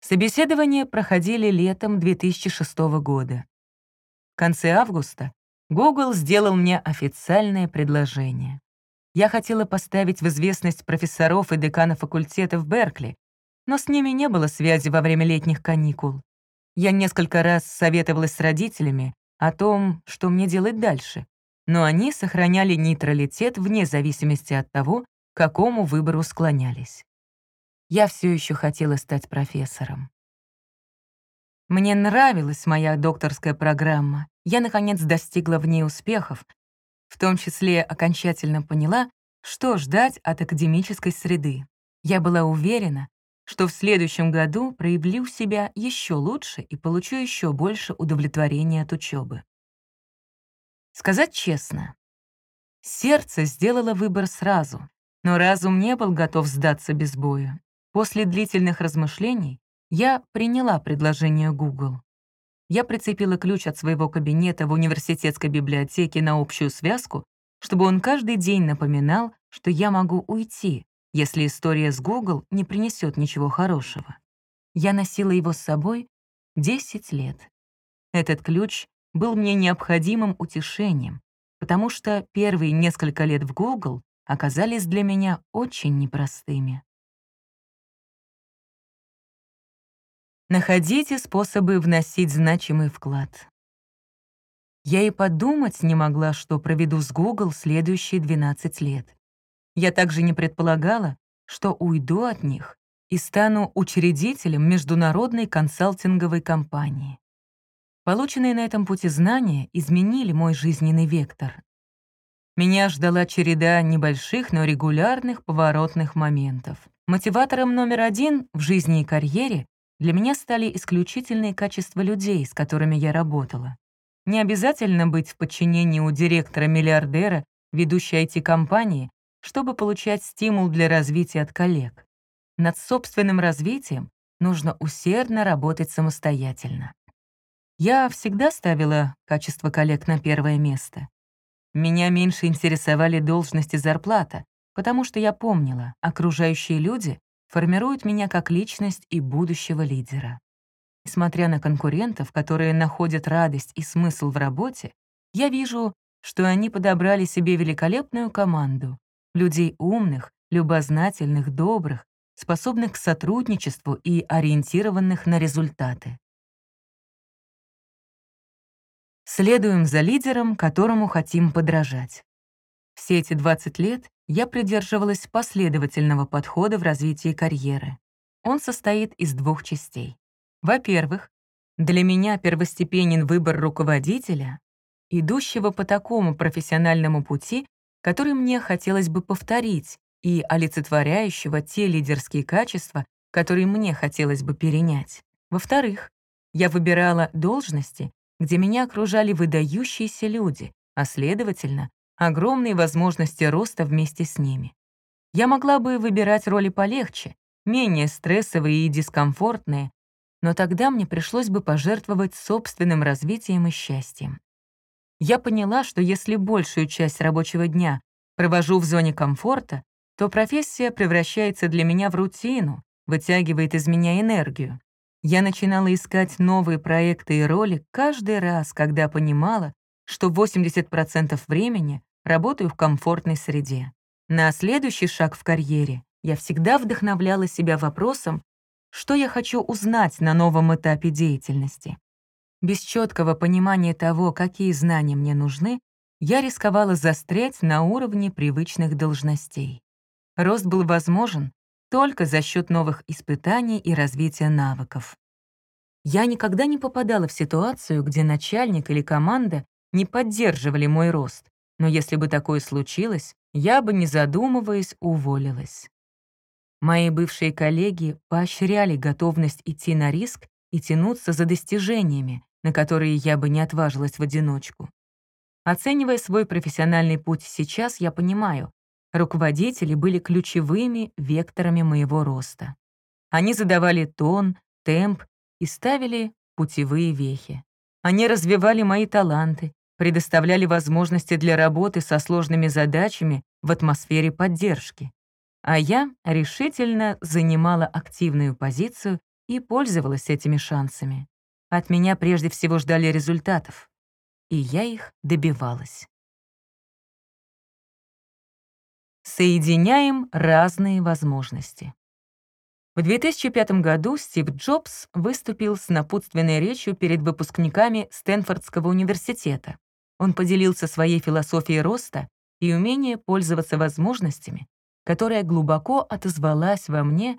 Собеседования проходили летом 2006 года. В конце августа Google сделал мне официальное предложение. Я хотела поставить в известность профессоров и декана факультета в Беркли, но с ними не было связи во время летних каникул. Я несколько раз советовалась с родителями о том, что мне делать дальше, но они сохраняли нейтралитет вне зависимости от того, к какому выбору склонялись я все еще хотела стать профессором. Мне нравилась моя докторская программа. Я, наконец, достигла в ней успехов, в том числе окончательно поняла, что ждать от академической среды. Я была уверена, что в следующем году проявлю себя еще лучше и получу еще больше удовлетворения от учебы. Сказать честно, сердце сделало выбор сразу, но разум не был готов сдаться без боя. После длительных размышлений я приняла предложение Google. Я прицепила ключ от своего кабинета в университетской библиотеке на общую связку, чтобы он каждый день напоминал, что я могу уйти, если история с Google не принесет ничего хорошего. Я носила его с собой 10 лет. Этот ключ был мне необходимым утешением, потому что первые несколько лет в Google оказались для меня очень непростыми. Находите способы вносить значимый вклад. Я и подумать не могла, что проведу с Google следующие 12 лет. Я также не предполагала, что уйду от них и стану учредителем международной консалтинговой компании. Полученные на этом пути знания изменили мой жизненный вектор. Меня ждала череда небольших, но регулярных поворотных моментов. Мотиватором номер один в жизни и карьере для меня стали исключительные качества людей, с которыми я работала. Не обязательно быть в подчинении у директора-миллиардера, ведущей IT-компании, чтобы получать стимул для развития от коллег. Над собственным развитием нужно усердно работать самостоятельно. Я всегда ставила качество коллег на первое место. Меня меньше интересовали должности зарплата, потому что я помнила, окружающие люди формируют меня как личность и будущего лидера. Несмотря на конкурентов, которые находят радость и смысл в работе, я вижу, что они подобрали себе великолепную команду, людей умных, любознательных, добрых, способных к сотрудничеству и ориентированных на результаты. Следуем за лидером, которому хотим подражать. Все эти 20 лет я придерживалась последовательного подхода в развитии карьеры. Он состоит из двух частей. Во-первых, для меня первостепенен выбор руководителя, идущего по такому профессиональному пути, который мне хотелось бы повторить, и олицетворяющего те лидерские качества, которые мне хотелось бы перенять. Во-вторых, я выбирала должности, где меня окружали выдающиеся люди, а, следовательно, огромные возможности роста вместе с ними. Я могла бы выбирать роли полегче, менее стрессовые и дискомфортные, но тогда мне пришлось бы пожертвовать собственным развитием и счастьем. Я поняла, что если большую часть рабочего дня провожу в зоне комфорта, то профессия превращается для меня в рутину, вытягивает из меня энергию. Я начинала искать новые проекты и роли каждый раз, когда понимала, что 80% времени работаю в комфортной среде. На следующий шаг в карьере я всегда вдохновляла себя вопросом, что я хочу узнать на новом этапе деятельности. Без четкого понимания того, какие знания мне нужны, я рисковала застрять на уровне привычных должностей. Рост был возможен только за счет новых испытаний и развития навыков. Я никогда не попадала в ситуацию, где начальник или команда не поддерживали мой рост, но если бы такое случилось, я бы, не задумываясь, уволилась. Мои бывшие коллеги поощряли готовность идти на риск и тянуться за достижениями, на которые я бы не отважилась в одиночку. Оценивая свой профессиональный путь сейчас, я понимаю, Руководители были ключевыми векторами моего роста. Они задавали тон, темп и ставили путевые вехи. Они развивали мои таланты, предоставляли возможности для работы со сложными задачами в атмосфере поддержки. А я решительно занимала активную позицию и пользовалась этими шансами. От меня прежде всего ждали результатов, и я их добивалась. Соединяем разные возможности. В 2005 году Стив Джобс выступил с напутственной речью перед выпускниками Стэнфордского университета. Он поделился своей философией роста и умением пользоваться возможностями, которая глубоко отозвалась во мне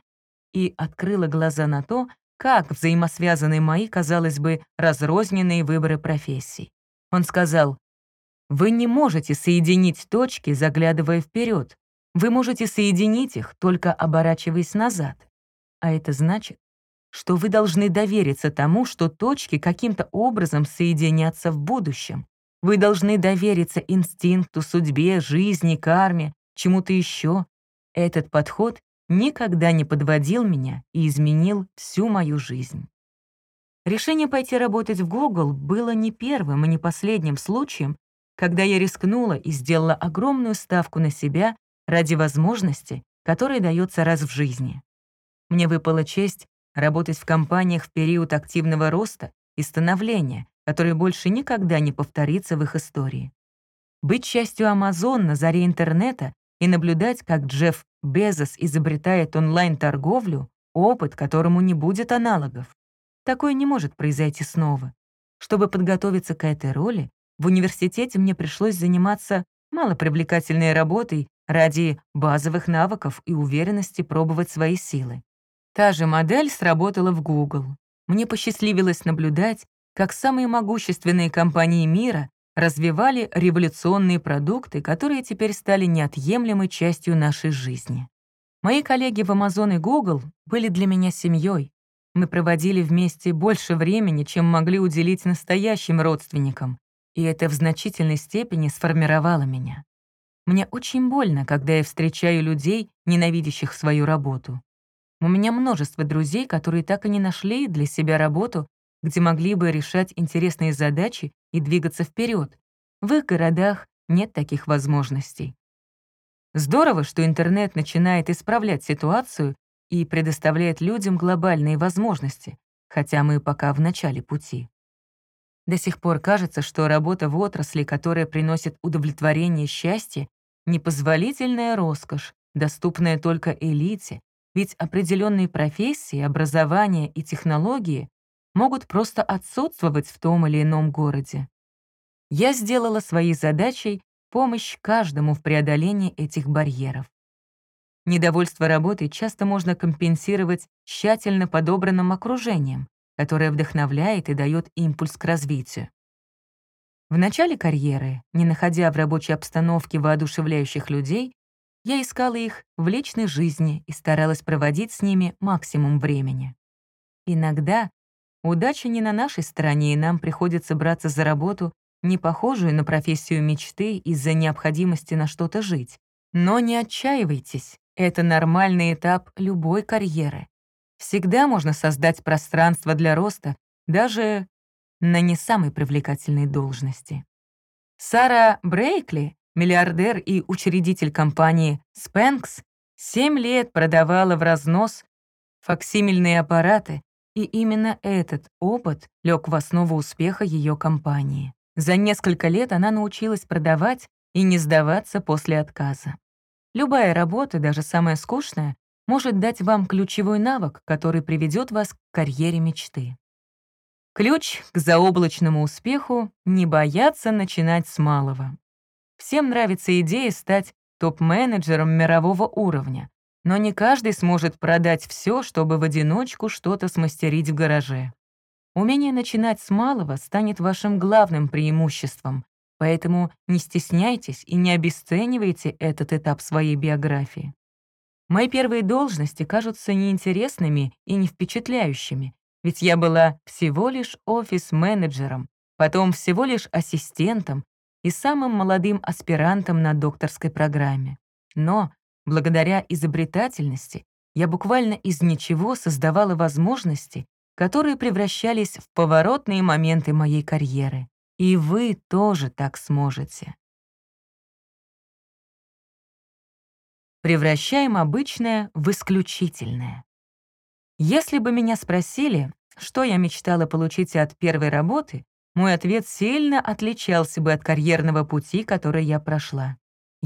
и открыла глаза на то, как взаимосвязаны мои, казалось бы, разрозненные выборы профессий. Он сказал, вы не можете соединить точки, заглядывая вперед. Вы можете соединить их, только оборачиваясь назад. А это значит, что вы должны довериться тому, что точки каким-то образом соединятся в будущем. Вы должны довериться инстинкту, судьбе, жизни, карме, чему-то еще. Этот подход никогда не подводил меня и изменил всю мою жизнь. Решение пойти работать в Google было не первым и не последним случаем, когда я рискнула и сделала огромную ставку на себя ради возможности, которая дается раз в жизни. Мне выпала честь работать в компаниях в период активного роста и становления, который больше никогда не повторится в их истории. Быть частью Amazon на заре интернета и наблюдать, как Джефф Безос изобретает онлайн-торговлю — опыт, которому не будет аналогов. Такое не может произойти снова. Чтобы подготовиться к этой роли, в университете мне пришлось заниматься малопривлекательной работой ради базовых навыков и уверенности пробовать свои силы. Та же модель сработала в Google. Мне посчастливилось наблюдать, как самые могущественные компании мира развивали революционные продукты, которые теперь стали неотъемлемой частью нашей жизни. Мои коллеги в Amazon и Google были для меня семьей. Мы проводили вместе больше времени, чем могли уделить настоящим родственникам, и это в значительной степени сформировало меня. Мне очень больно, когда я встречаю людей, ненавидящих свою работу. У меня множество друзей, которые так и не нашли для себя работу, где могли бы решать интересные задачи и двигаться вперед. В их городах нет таких возможностей. Здорово, что интернет начинает исправлять ситуацию и предоставляет людям глобальные возможности, хотя мы пока в начале пути. До сих пор кажется, что работа в отрасли, которая приносит удовлетворение и счастье, непозволительная роскошь, доступная только элите, ведь определенные профессии, образование и технологии могут просто отсутствовать в том или ином городе. Я сделала своей задачей помощь каждому в преодолении этих барьеров. Недовольство работой часто можно компенсировать тщательно подобранным окружением, которое вдохновляет и дает импульс к развитию. В начале карьеры, не находя в рабочей обстановке воодушевляющих людей, я искала их в личной жизни и старалась проводить с ними максимум времени. Иногда удача не на нашей стороне, и нам приходится браться за работу, не похожую на профессию мечты из-за необходимости на что-то жить. Но не отчаивайтесь, это нормальный этап любой карьеры. Всегда можно создать пространство для роста, даже на не самой привлекательной должности. Сара Брейкли, миллиардер и учредитель компании Spanx, 7 лет продавала в разнос факсимильные аппараты, и именно этот опыт лег в основу успеха ее компании. За несколько лет она научилась продавать и не сдаваться после отказа. Любая работа, даже самая скучная, может дать вам ключевой навык, который приведет вас к карьере мечты. Ключ к заоблачному успеху — не бояться начинать с малого. Всем нравится идея стать топ-менеджером мирового уровня, но не каждый сможет продать все, чтобы в одиночку что-то смастерить в гараже. Умение начинать с малого станет вашим главным преимуществом, поэтому не стесняйтесь и не обесценивайте этот этап своей биографии. Мои первые должности кажутся неинтересными и не впечатляющими, ведь я была всего лишь офис-менеджером, потом всего лишь ассистентом и самым молодым аспирантом на докторской программе. Но, благодаря изобретательности, я буквально из ничего создавала возможности, которые превращались в поворотные моменты моей карьеры. И вы тоже так сможете. Превращаем обычное в исключительное. Если бы меня спросили, что я мечтала получить от первой работы, мой ответ сильно отличался бы от карьерного пути, который я прошла.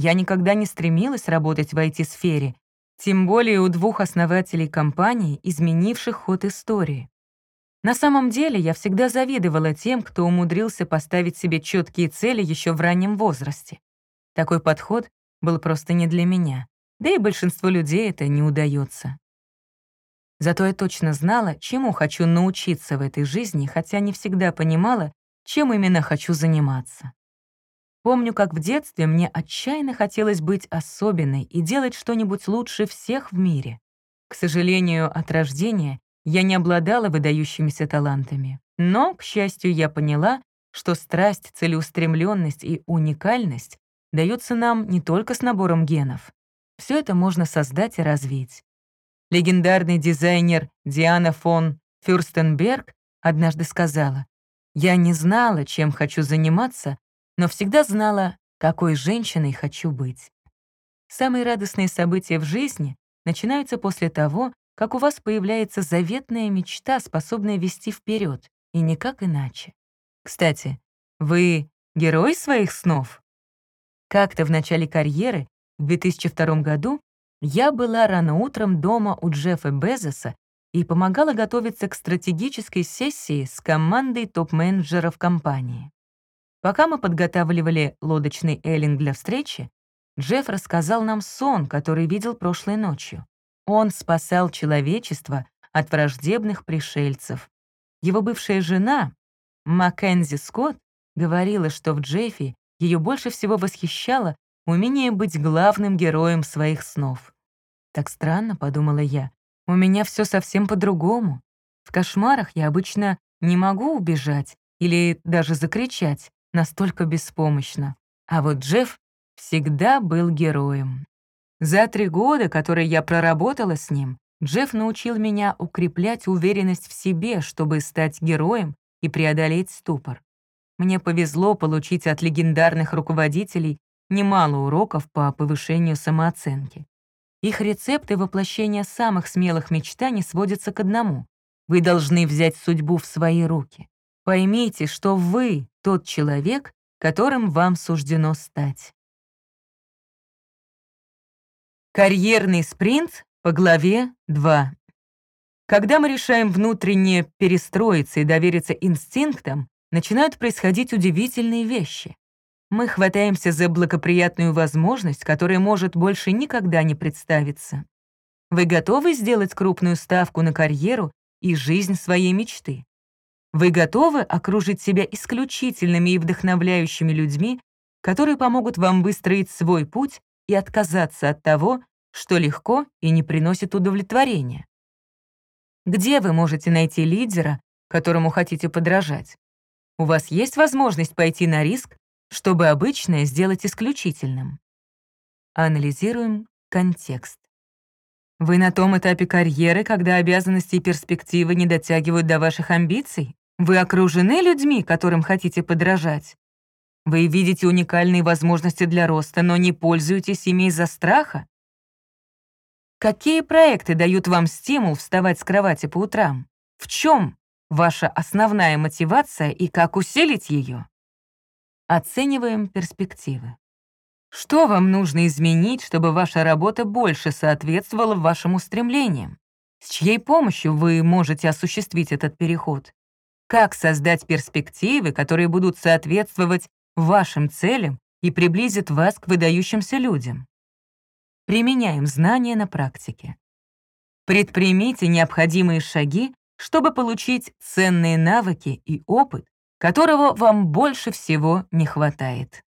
Я никогда не стремилась работать в IT-сфере, тем более у двух основателей компании, изменивших ход истории. На самом деле я всегда завидовала тем, кто умудрился поставить себе четкие цели еще в раннем возрасте. Такой подход был просто не для меня, да и большинству людей это не удается. Зато я точно знала, чему хочу научиться в этой жизни, хотя не всегда понимала, чем именно хочу заниматься. Помню, как в детстве мне отчаянно хотелось быть особенной и делать что-нибудь лучше всех в мире. К сожалению, от рождения я не обладала выдающимися талантами. Но, к счастью, я поняла, что страсть, целеустремленность и уникальность даются нам не только с набором генов. Все это можно создать и развить. Легендарный дизайнер Диана фон Фюрстенберг однажды сказала, «Я не знала, чем хочу заниматься, но всегда знала, какой женщиной хочу быть». Самые радостные события в жизни начинаются после того, как у вас появляется заветная мечта, способная вести вперед, и никак иначе. Кстати, вы герой своих снов? Как-то в начале карьеры, в 2002 году, я была рано утром дома у Джеффа Безоса и помогала готовиться к стратегической сессии с командой топ-менеджеров компании. Пока мы подготавливали лодочный эллинг для встречи, Джефф рассказал нам сон, который видел прошлой ночью. Он спасал человечество от враждебных пришельцев. Его бывшая жена, Маккензи Скотт, говорила, что в Джеффе ее больше всего восхищало умение быть главным героем своих снов. Так странно, подумала я, у меня все совсем по-другому. В кошмарах я обычно не могу убежать или даже закричать, настолько беспомощно. А вот Джефф всегда был героем. За три года, которые я проработала с ним, Джефф научил меня укреплять уверенность в себе, чтобы стать героем и преодолеть ступор. Мне повезло получить от легендарных руководителей немало уроков по повышению самооценки. Их рецепты воплощения самых смелых мечтаний сводятся к одному. Вы должны взять судьбу в свои руки. Поймите, что вы тот человек, которым вам суждено стать. Карьерный спринт по главе 2. Когда мы решаем внутренне перестроиться и довериться инстинктам, начинают происходить удивительные вещи. Мы хватаемся за благоприятную возможность, которая может больше никогда не представиться. Вы готовы сделать крупную ставку на карьеру и жизнь своей мечты? Вы готовы окружить себя исключительными и вдохновляющими людьми, которые помогут вам выстроить свой путь и отказаться от того, что легко и не приносит удовлетворения? Где вы можете найти лидера, которому хотите подражать? У вас есть возможность пойти на риск, чтобы обычное сделать исключительным. Анализируем контекст. Вы на том этапе карьеры, когда обязанности и перспективы не дотягивают до ваших амбиций? Вы окружены людьми, которым хотите подражать? Вы видите уникальные возможности для роста, но не пользуетесь ими из-за страха? Какие проекты дают вам стимул вставать с кровати по утрам? В чем ваша основная мотивация и как усилить ее? Оцениваем перспективы. Что вам нужно изменить, чтобы ваша работа больше соответствовала вашим устремлениям? С чьей помощью вы можете осуществить этот переход? Как создать перспективы, которые будут соответствовать вашим целям и приблизят вас к выдающимся людям? Применяем знания на практике. Предпримите необходимые шаги, чтобы получить ценные навыки и опыт, которого вам больше всего не хватает.